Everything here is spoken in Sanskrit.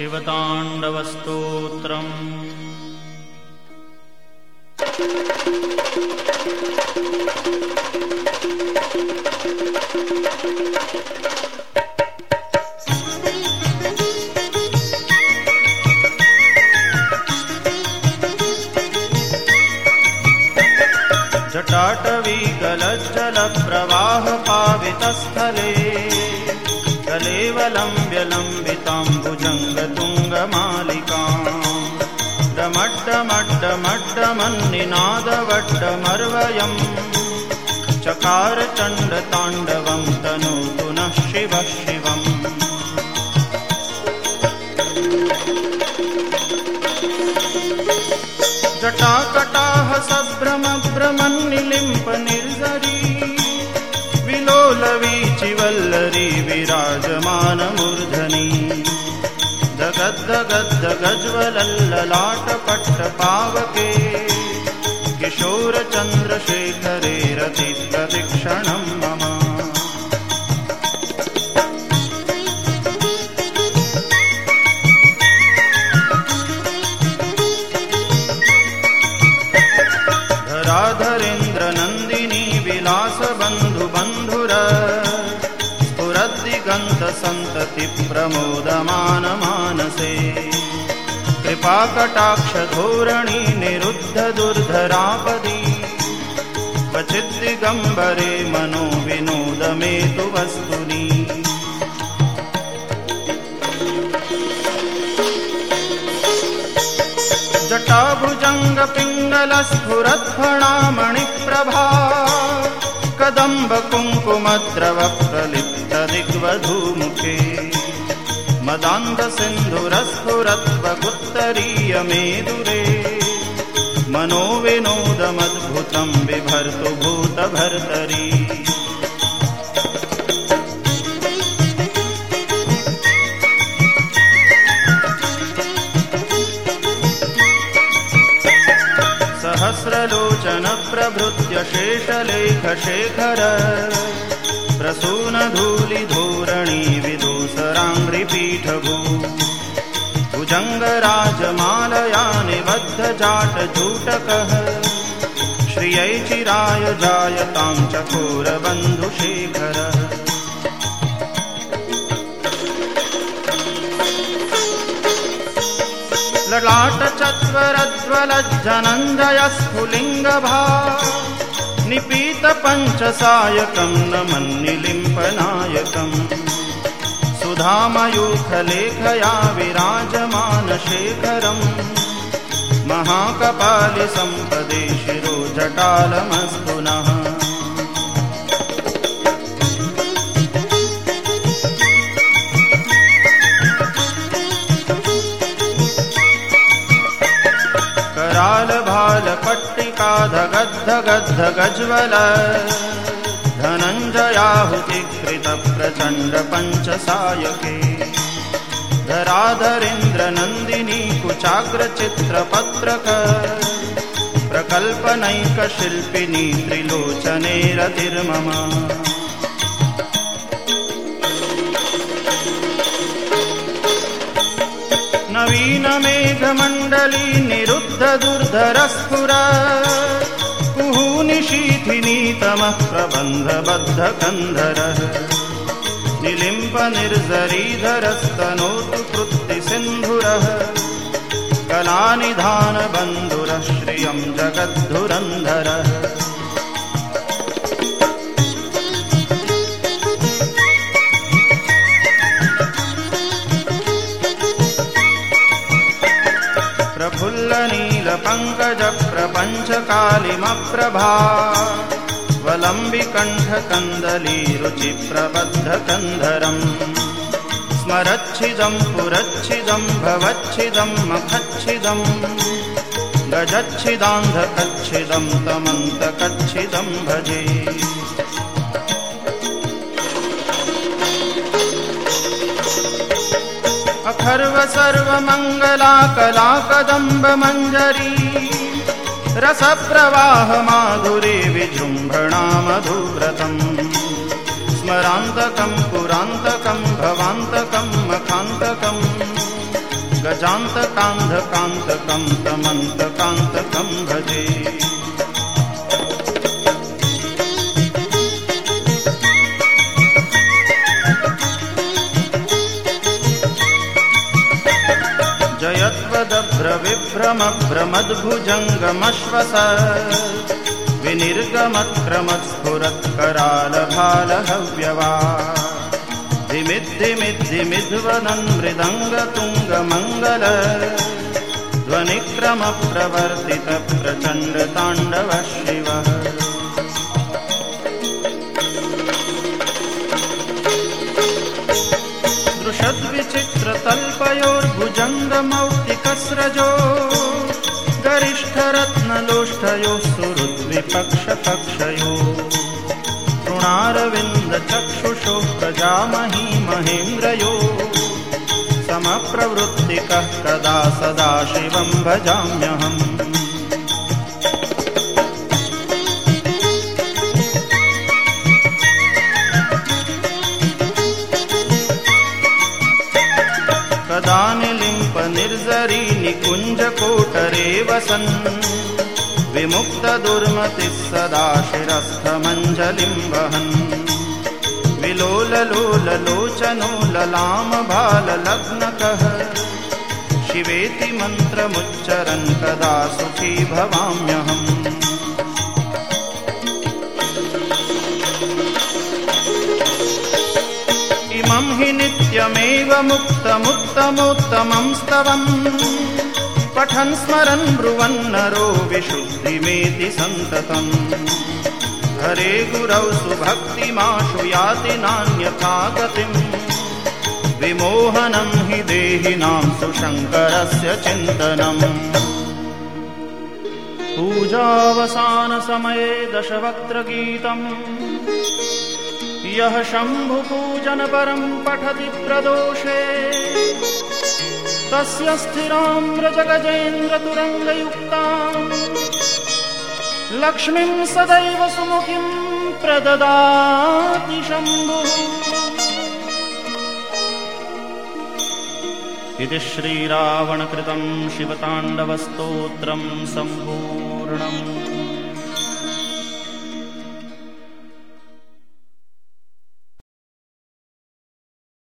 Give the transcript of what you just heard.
शिवताण्डवस्तोत्रम्। जटाटवीकलज्जलप्रवाहपावितस्थले कलेवलम्ब्यलम्बिताम्बुजङ्गतुङ्गमालिका चकारचण्डताण्डवं तनु पुनः शिवः शिवम्। जटाकटाः सभ्रमभ्रमन्निलिम्प निर्जरी। विलोलवीचिवल्लरी विराजमानमूर्धनी दगद्दगद्दगज्वलल्ललाटपट्टपावके किशोरचन्द्रशेखरे रतिप्रतिक्षणं मम। धराधरेन्द्रनन्दिनी विलासबन्धुबन्धुर स्फुरद्दिगन्तसन्ततिप्रमोदमानमानसे कृपाकटाक्षधोरणी निरुद्धदुर्धरापदी क्वचिद्दिगम्बरे मनो विनोदमेतु वस्तुनि। जटाभुजङ्गपिङ्गलस्फुरत्फणामणिप्रभा। कदम्बकुङ्कुमद्रवप्रलिप्तदिग्वधूमुखे। मदान्धसिन्धुरस्फुरत्वगुत्तरीयमेदुरे मनो विनोदमद्भुतं बिभर्तु भूतभर्तरी सहस्रलोचनप्रभृत्य शेषलेखशेखर प्रसूनधूलिधोरणी विदूसराङ्घ्रिपीठभू भुजङ्गराजमालया निबद्धजाटजूटकः श्रियै चिराय जायतां चकोरबन्धुशेखरः ललाटचत्वरज्वलज्जनञ्जयस्फुलिङ्गभा निपीतपञ्चसायकं न मन्निलिम्पनायकम्। सुधामयूखलेखया विराजमानशेखरम् महाकपालिसम्पदे शिरो जटालमस्तु नः करालभालपट्टिकाधगद्धगद्धगज्वल धनञ्जयाहुतिकृतप्रचण्डपञ्चसायके। धराधरेन्द्रनन्दिनी कुचाग्रचित्रपत्रक प्रकल्पनैकशिल्पिनी त्रिलोचने रतिर्मम नवीनमेघमण्डली निरुद्धदुर्धरस्फुर कुहूनिशीथिनीतमः प्रबन्धबद्धकन्धरः निलिम्पनिर्झरीधरस्तनोतु कृत्तिसिन्धुरः कलानिधानबन्धुरः श्रियं जगद्धुरन्धरः प्रफुल्लनीलपङ्कजप्रपञ्चकालिमप्रभा वलम्बिकण्ठकन्दलीरुचिप्रबद्धकन्धरम् स्मरच्छिदं पुरच्छिदं भवच्छिदं मखच्छिदम् गजच्छिदान्धकच्छिदं तमन्तकच्छिदं भजे अखर्व सर्वमङ्गला कलाकदम्ब मञ्जरी रसप्रवाहमाधुरे विजृम्भणा मधुव्रतम् स्मरान्तकं पुरान्तकं भवान्तकं मखान्तकम्। व्रजान्तकान्धकान्तकं तमन्तकान्तकं भजे जयत्वदभ्रविभ्रमभ्रमद्भुजङ्गमश्वस विनिर्गमत्क्रमत्स्फुरत्करालभालहव्यवा धिमिद्धिमिद्धिमिध्वनन् मृदङ्गतुङ्गमङ्गल ध्वनिक्रमप्रवर्तितप्रचण्डताण्डव शिवः दृशद्विचित्रतल्पयोर्भुजङ्गमौक्तिकस्रजो गरिष्ठरत्नलोष्ठयो सुहृद्विपक्षपक्षयो। तृणारविन्दचक्षुषो प्रजामही महेन्द्रयो। समप्रवृत्तिकः कदा सदा शिवं भजाम्यहम् कदा निलिम्प निर्जरी निकुञ्जकोटरे वसन्। विमुक्तदुर्मतिः सदा शिरस्थमञ्जलिं वहन् विलोललोललोचनो ललामबाललग्नकः शिवेति मन्त्रमुच्चरन् कदा सुखी भवाम्यहम्। इमं हि नित्यमेव मुक्तमुत्तमोत्तमं स्तवम् पठन् स्मरन् ब्रुवन्नरो विशुद्धिमेति सन्ततम्। हरे गुरौ सुभक्तिमाशु याति नान्यथा गतिम्। विमोहनं हि देहिनां सुशङ्करस्य चिन्तनम्। पूजावसानसमये दशवक्त्रगीतम् यः शम्भुपूजनपरं पठति प्रदोषे। तस्य स्थिराम्रजगजेन्द्रतुरङ्गयुक्ताम्। लक्ष्मीं सदैव सुमुखीं प्रददाति शम्भुः। इति श्रीरावणकृतं शिवताण्डवस्तोत्रं सम्पूर्णम्